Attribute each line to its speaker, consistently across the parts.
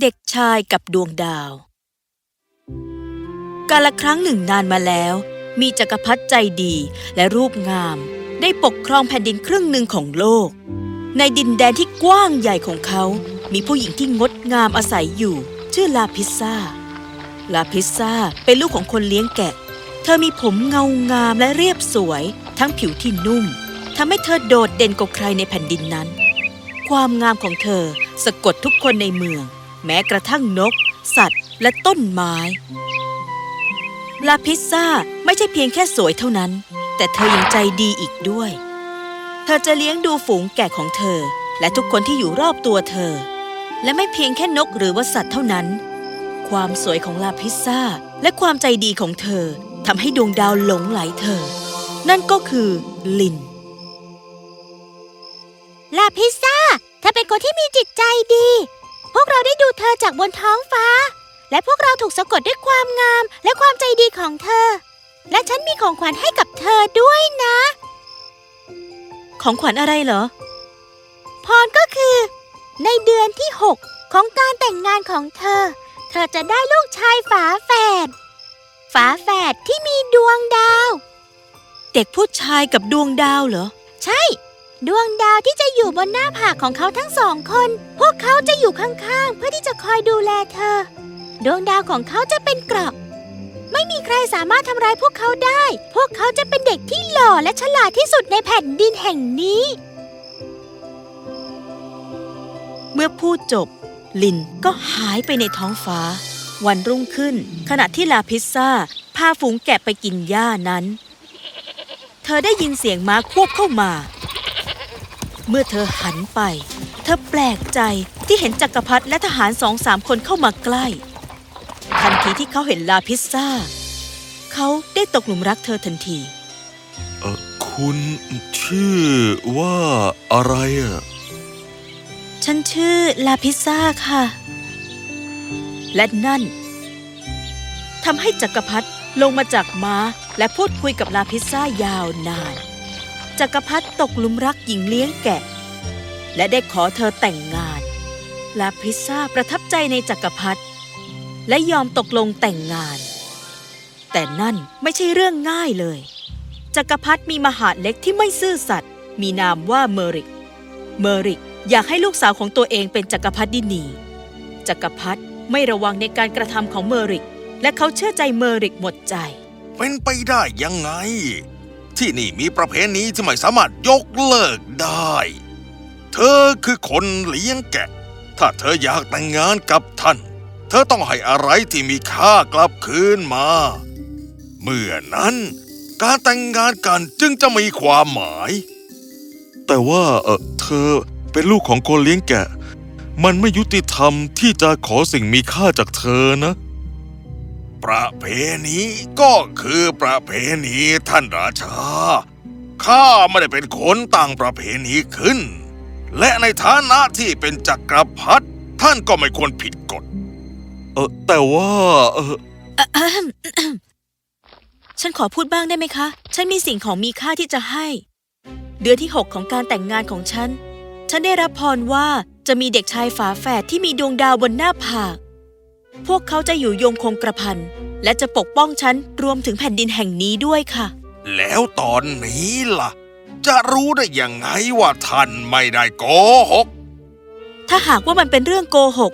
Speaker 1: เด็กชายกับดวงดาว กาละครั้งหนึ่งนานมาแล้ว มีจักรพรรดิใจดีและรูปงาม ได้ปกครองแผ่นดินครึ่งหนึ่งของโลก ในดินแดนที่กว้างใหญ่ของเขา มีผู้หญิงที่งดงามอาศัยอยู่ ชื่อลาพิซซ่า ลาพิซซ่าเป็นลูกของคนเลี้ยงแกะ เธอมีผมเงางามและเรียบสวย ทั้งผิวที่นุ่มทำให้เธอโดดเด่นกว่าใครในแผ่นดินนั้น ความงามของเธอสะกดทุกคนในเมือง แม้กระทั่งนก สัตว์ และต้นไม้ลาพิซซ่าไม่ใช่เพียงแค่สวยเท่านั้น แต่เธอยังใจดีอีกด้วย เธอจะเลี้ยงดูฝูงแกะของเธอ และทุกคนที่อยู่รอบตัวเธอ และไม่เพียงแค่นกหรือว่าสัตว์เท่านั้น ความสวยของลาพิซซ่าและความใจดีของเธอทำให้ดวงดาวหลงไหลเธอ นั่นก็คือลิน
Speaker 2: ลาพิซซ่าเธอเป็นคนที่มีจิตใจดี พวกเราได้ดูเธอจากบนท้องฟ้า และพวกเราถูกสะกดด้วยความงามและความใจดีของเธอ และฉันมีของขวัญให้กับเธอด้วยนะ
Speaker 1: ของขวัญอะไรเหรอ
Speaker 2: พรก็คือ ในเดือนที่ 6 ของการแต่งงานของเธอ เธอจะได้ลูกชายฝาแฝด ฝาแฝดที่มีดวงดาว
Speaker 1: เด็กผู้ชายกับดวงดาวเหรอ
Speaker 2: ใช่ ดวงดาวที่จะอยู่บนหน้าผากของเขาทั้งสองคน พวกเขาจะอยู่ข้างๆ เพื่อที่จะคอยดูแลเธอ ดวงดาวของเขาจะเป็นเกราะ ไม่มีใครสามารถทำร้ายพวกเขาได้ พวกเขาจะเป็นเด็กที่หล่อและฉลาดที่สุดในแผ่นดินแห่งนี้
Speaker 1: เมื่อพูดจบ ลินก็หายไปในท้องฟ้า วันรุ่งขึ้น ขณะที่ลาพิซซ่าพาฝูงแกะไปกินหญ้านั้น เธอได้ยินเสียงม้าควบเข้ามา เมื่อเธอหันไป เธอแปลกใจที่เห็นจักรพรรดิและทหารสองสามคนเข้ามาใกล้ ทันทีที่เขาเห็นลาพิซซ่า เขาได้ตกหลุมรักเธอทันที
Speaker 3: เออคุณชื่อว่าอะไรอะ
Speaker 1: ฉันชื่อลาพิซซ่าค่ะ และนั่นทำให้จักรพรรดิลงมาจากม้าและพูดคุยกับลาพิซซ่ายาวนาน จักรพรรดิตกลุมรักหญิงเลี้ยงแกะ และได้ขอเธอแต่งงาน ลาพิซซ่าประทับใจในจักรพรรดิและยอมตกลงแต่งงาน แต่นั่นไม่ใช่เรื่องง่ายเลย จักรพรรดิมีมหาเล็กที่ไม่ซื่อสัตย์มีนามว่าเมอริก เมอริกอยากให้ลูกสาวของตัวเองเป็นจักรพรรดินี จักรพรรดิไม่ระวังในการกระทำของเมอริก และเขาเชื่อใจเมอริกหมดใจ
Speaker 3: เป็นไปได้ยังไง ที่นี่มีประเพณีที่ไม่สามารถยกเลิกได้ เธอคือคนเลี้ยงแกะ ถ้าเธออยากแต่งงานกับท่าน เธอต้องให้อะไรที่มีค่ากลับคืนมา เมื่อนั้นการแต่งงานกันจึงจะมีความหมาย แต่ว่าเออเธอเป็นลูกของคนเลี้ยงแกะ มันไม่ยุติธรรมที่จะขอสิ่งมีค่าจากเธอนะ ประเพณีก็คือประเพณีท่านราชา ข้าไม่ได้เป็นคนตั้งประเพณีขึ้น และในฐานะที่เป็นจักรพรรดิท่านก็ไม่ควรผิดกฎ เออแต่ว่าเออ
Speaker 1: ฉันขอพูดบ้างได้ไหมคะ ฉันมีสิ่งของมีค่าที่จะให้ เดือนที่6ของการแต่งงานของฉัน ฉันได้รับพรว่าจะมีเด็กชายฝาแฝดที่มีดวงดาวบนหน้าผาก พวกเขาจะอยู่ยงคงกระพัน และจะปกป้องฉันรวมถึงแผ่นดินแห่งนี้ด้วยค่ะ
Speaker 3: แล้วตอนนี้ล่ะ จะรู้ได้ยังไงว่าท่านไม่ได้โกหก
Speaker 1: ถ้าหากว่ามันเป็นเรื่องโกหก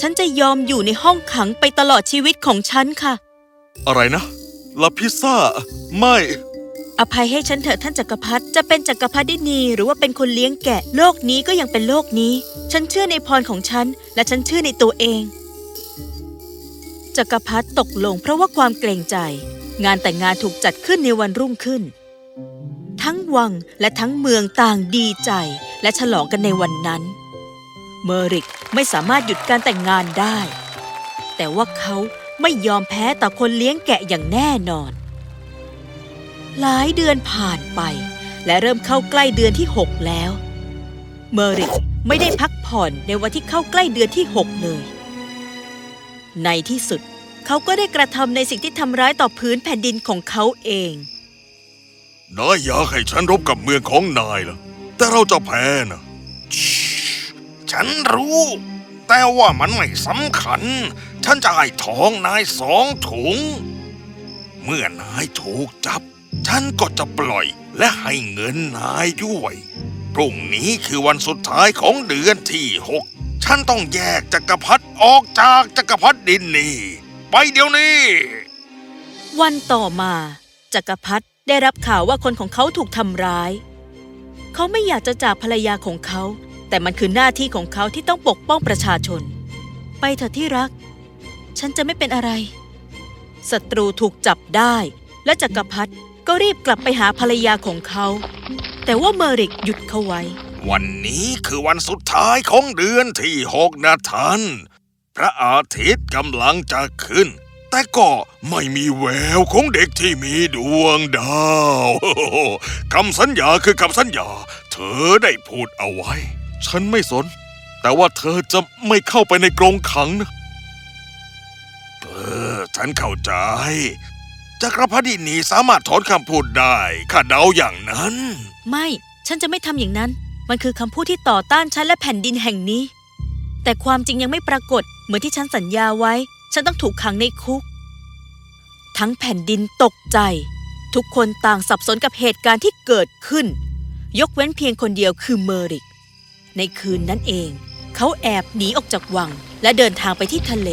Speaker 1: ฉันจะยอมอยู่ในห้องขังไปตลอดชีวิตของฉันค่ะ
Speaker 3: อะไรนะลาพิซซ่า ไม่
Speaker 1: อภัยให้ฉันเถอะท่านจักรพรรดิจะเป็นจักรพรรดินีหรือว่าเป็นคนเลี้ยงแกะ โลกนี้ก็ยังเป็นโลกนี้ ฉันเชื่อในพรของฉัน และฉันเชื่อในตัวเอง จักรพรรดิตกลงเพราะว่าความเกรงใจ งานแต่งงานถูกจัดขึ้นในวันรุ่งขึ้น ทั้งวังและทั้งเมืองต่างดีใจและฉลองกันในวันนั้น เมอริกไม่สามารถหยุดการแต่งงานได้ แต่ว่าเขาไม่ยอมแพ้ต่อคนเลี้ยงแกะอย่างแน่นอน หลายเดือนผ่านไป และเริ่มเข้าใกล้เดือนที่6แล้ว เมอริกไม่ได้พักผ่อนในวันที่เข้าใกล้เดือนที่6เลย ในที่สุด เขาก็ได้กระทำในสิ่งที่ทำร้ายต่อพื้นแผ่นดินของเขาเอง
Speaker 3: นายอยากให้ฉันรบกับเมืองของนายเหรอแต่เราจะแพ้นะชิฉันรู้แตแต่ว่ามันไม่สำคัญ ฉันจะให้ทองนายสองถุง เมื่อนายถูกจับ ฉันก็จะปล่อยและให้เงินนายด้วย พรุ่งนี้คือวันสุดท้ายของเดือนที่หก ฉันต้องแยกจักรพรรดิออกจากจักรพรรดินนี่ ไปเดี๋ยวนี้
Speaker 1: วันต่อมา จักรพรรดิได้รับข่าวว่าคนของเขาถูกทำร้าย เขาไม่อยากจะจากภรรยาของเขา แต่มันคือหน้าที่ของเขาที่ต้องปกป้องประชาชน ไปเถอะที่รัก ฉันจะไม่เป็นอะไรศัตรูถูกจับได้ และจักรพรรดิก็รีบกลับไปหาภรรยาของเขา แต่ว่าเมอริกหยุดเขาไว้
Speaker 3: วันนี้คือวันสุดท้ายของเดือนที่หกนะท่าน พระอาทิตย์กำลังจะขึ้น แต่ก็ไม่มีแววของเด็กที่มีดวงดาวคำสัญญาคือคำสัญญา เธอได้พูดเอาไว้
Speaker 4: ฉันไม่สน แต่ว่าเธอจะไม่เข้าไปในกรงขังนะ
Speaker 3: เออฉันเข้าใจจักรพรรดินีสามารถถอนคำพูดได้ข้าเดาอย่างนั้น
Speaker 1: ไม่ ฉันจะไม่ทำอย่างนั้น มันคือคำพูดที่ต่อต้านฉันและแผ่นดินแห่งนี้ แต่ความจริงยังไม่ปรากฏเหมือนที่ฉันสัญญาไว้ ฉันต้องถูกขังในคุก ทั้งแผ่นดินตกใจ ทุกคนต่างสับสนกับเหตุการณ์ที่เกิดขึ้น ยกเว้นเพียงคนเดียวคือเมอริก ในคืนนั้นเอง เขาแอบหนีออกจากวัง และเดินทางไปที่ทะเล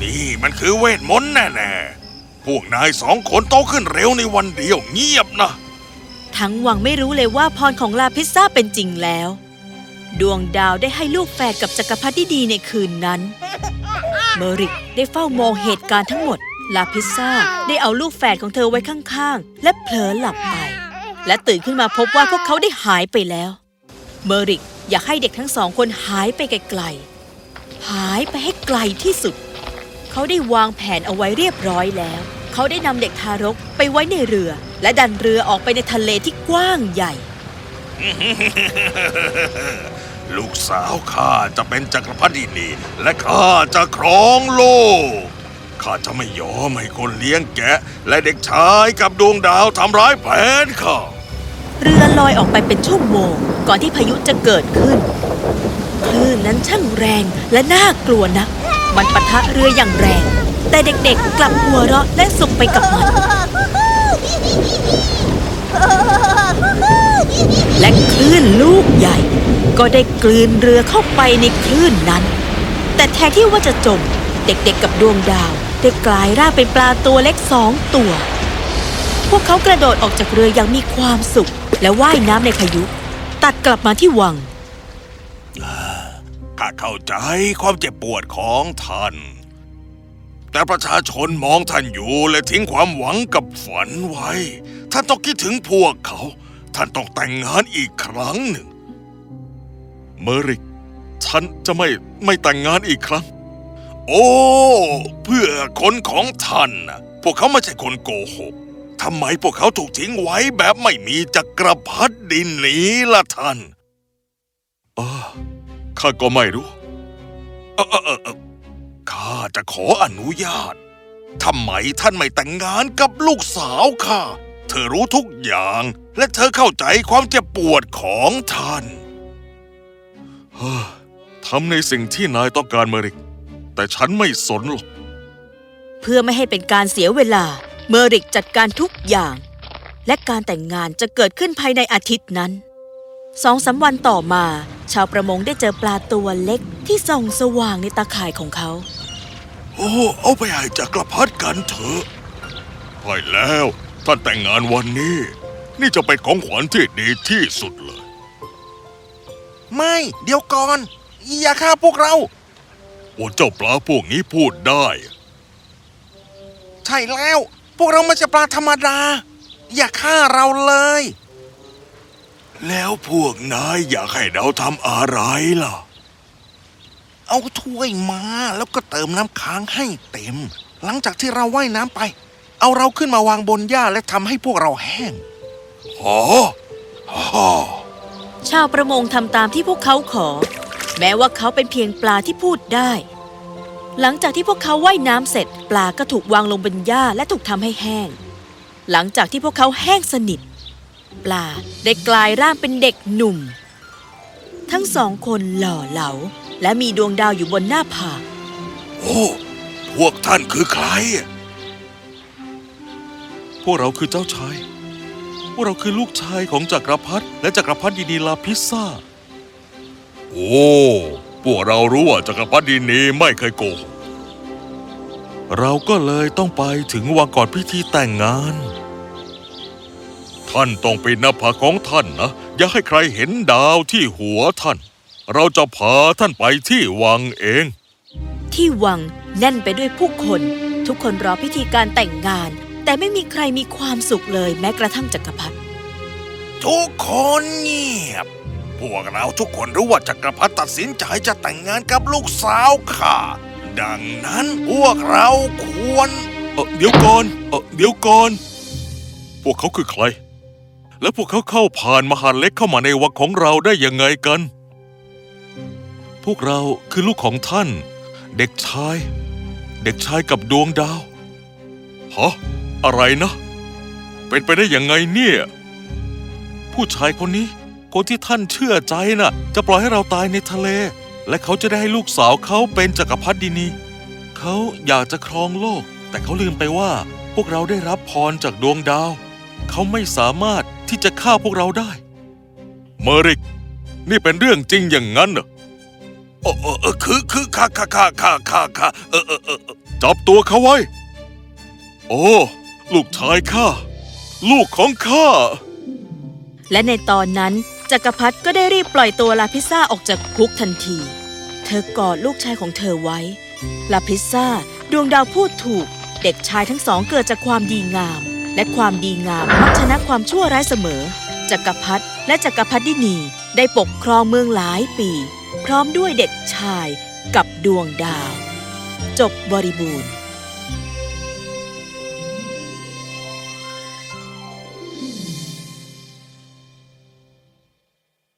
Speaker 3: นี่มันคือเวทมนต์แน่ๆ พวกนายสองคนโตขึ้นเร็วในวันเดียวเงียบนะ
Speaker 1: ทั้งวังไม่รู้เลยว่าพรของลาพิซซ่าเป็นจริงแล้ว ดวงดาวได้ให้ลูกแฝดกับจักรพรรดิดีในคืนนั้น เมอริกได้เฝ้ามองเหตุการณ์ทั้งหมด ลาพิซซ่าได้เอาลูกแฝดของเธอไว้ข้างๆ และเผลอหลับไป และตื่นขึ้นมาพบว่าพวกเขาได้หายไปแล้ว เมอริกอยากให้เด็กทั้งสองคนหายไปไกลๆ หายไปให้ไกลที่สุด เขาได้วางแผนเอาไว้เรียบร้อยแล้ว เขาได้นำเด็กทารกไปไว้ในเรือ และดันเรือออกไปในทะเลที่กว้างใหญ่
Speaker 3: ลูกสาวข้าจะเป็นจักรพรรดินีและข้าจะครองโลก ข้าจะไม่ยอมให้คนเลี้ยงแกะ และเด็กชายกับดวงดาวทำร้ายแผนข้า
Speaker 1: เรือลอยออกไปเป็นชั่วโมง ก่อนที่พายุจะเกิดขึ้น คลื่นนั้นช่างแรงและน่ากลัวนัก มันปะทะเรืออย่างแรง แต่เด็กๆกลับหัวเราะและสุขไปกับมัน และคลื่นลูกใหญ่ ก็ได้กลืนเรือเข้าไปในคลื่นนั้น แต่แทนที่ว่าจะจม เด็กๆกับดวงดาวได้กลายร่างเป็นปลาตัวเล็กสองตัว พวกเขากระโดดออกจากเรืออย่างมีความสุข และว่ายน้ำในพายุ ตัดกลับมาที่วัง
Speaker 3: ข้าเข้าใจความเจ็บปวดของท่าน แต่ประชาชนมองท่านอยู่และทิ้งความหวังกับฝันไว้ ท่านต้องคิดถึงพวกเขา ท่านต้องแต่งงานอีกครั้งหนึ่ง
Speaker 4: เมอริก ฉันจะไม่ไม่แต่งงานอีกครั้ง
Speaker 3: โอ้ เพื่อคนของท่านน่ะพวกเขาไม่ใช่คนโกหกทำไมพวกเขาถูกทิ้งไว้แบบไม่มีจักรพรรดิหนีล่ะท่าน
Speaker 4: เออข้าก็ไม่รู้
Speaker 3: เออเออเออเออ ข้าจะขออนุญาตทำไมท่านไม่แต่งงานกับลูกสาวข้า เธอรู้ทุกอย่าง และเธอเข้าใจความเจ็บปวดของท่าน
Speaker 4: ทำในสิ่งที่นายต้องการเมริก แต่ฉันไม่สนหรอก
Speaker 1: เพื่อไม่ให้เป็นการเสียเวลา เมริกจัดการทุกอย่าง และการแต่งงานจะเกิดขึ้นภายในอาทิตย์นั้นสองสามวันต่อมา ชาวประมงได้เจอปลาตัวเล็กที่ส่องสว่างในตาข่ายของเขา
Speaker 3: โอ้ เอาไปให้จักรพรรดิกันเถอะใช่แล้ว ท่านแต่งงานวันนี้ นี่จะเป็นของขวัญที่ดีที่สุดเลย ไม่ เดี๋ยวก่อน อย่าฆ่าพวกเรา
Speaker 4: โอ้เจ้าปลาพวกนี้พูดได้
Speaker 3: ใช่แล้ว พวกเราไม่ใช่ปลาธรรมดา อย่าฆ่าเราเลย แล้วพวกนายอยากให้เราทำอะไรล่ะ เอาถ้วยมาแล้วก็เติมน้ำค้างให้เต็ม หลังจากที่เราว่ายน้ำไป เอาเราขึ้นมาวางบนหญ้าและทำให้พวกเราแห้งอ๋ออ๋อ
Speaker 1: ชาวประมงทำตามที่พวกเขาขอ แม้ว่าเขาเป็นเพียงปลาที่พูดได้ หลังจากที่พวกเขาว่ายน้ำเสร็จ ปลาก็ถูกวางลงบนหญ้าและถูกทำให้แห้ง หลังจากที่พวกเขาแห้งสนิท ปลาได้กลายร่างเป็นเด็กหนุ่ม ทั้งสองคนหล่อเหลา และมีดวงดาวอยู่บนหน้าผาก
Speaker 3: โอ้พวกท่านคือใคร
Speaker 4: พวกเราคือเจ้าชาย พวกเราคือลูกชายของจักรพรรดิและจักรพรรดินีลาพิซซ่า
Speaker 3: โอ้ พวกเรารู้ว่าจักรพรรดินีไม่เคยโกหก
Speaker 4: เราก็เลยต้องไปถึงวังก่อนพิธีแต่งงาน ท่านต้องปิดหน้าผากของท่านนะ อย่าให้ใครเห็นดาวที่หัวท่าน เราจะพาท่านไปที่วังเอง
Speaker 1: ที่วังแน่นไปด้วยผู้คน ทุกคนรอพิธีการแต่งงาน แต่ไม่มีใครมีความสุขเลยแม้กระทั่งจักรพรรดิ
Speaker 3: ทุกคนเงียบ พวกเราทุกคนรู้ว่าจักรพรรดิตัดสินใจจะแต่งงานกับลูกสาวข้าดังนั้นพวกเราควร
Speaker 4: เออเดี๋ยวก่อน เออเดี๋ยวก่อน พวกเขาคือใคร แล้วพวกเขาเข้าผ่านมหาเล็กเข้ามาในวังของเราได้ยังไงกัน พวกเราคือลูกของท่าน เด็กชาย เด็กชายกับดวงดาวฮะอะไรนะ เป็นไปได้ยังไงเนี่ย ผู้ชายคนนี้ คนที่ท่านเชื่อใจน่ะ จะปล่อยให้เราตายในทะเล และเขาจะได้ให้ลูกสาวเขาเป็นจักรพรรดินีเขาอยากจะครองโลก แต่เขาลืมไปว่า พวกเราได้รับพรจากดวงดาว เขาไม่สามารถ ที่จะฆ่าพวกเราได้ เมอริก นี่เป็นเรื่องจริงอย่างนั้นเหรอ
Speaker 3: เออเออเออคือคือข้าข้าข้าข้าข้าข้าเออเออเออเออ
Speaker 4: จับตัวเขาไว้ โอ้ลูกชายข้าลูกของข้า
Speaker 1: และในตอนนั้นจักรพรรดิก็ได้รีบปล่อยตัวลาพิซซ่าออกจากคุกทันที เธอกอดลูกชายของเธอไว้ ลาพิซซ่าดวงดาวพูดถูก เด็กชายทั้งสองเกิดจากความดีงาม และความดีงามมักชนะความชั่วร้ายเสมอ จักรพรรดิและจักรพรรดินีได้ปกครองเมืองหลายปี พร้อมด้วยเด็กชายกับดวงดาว จบบริบูรณ์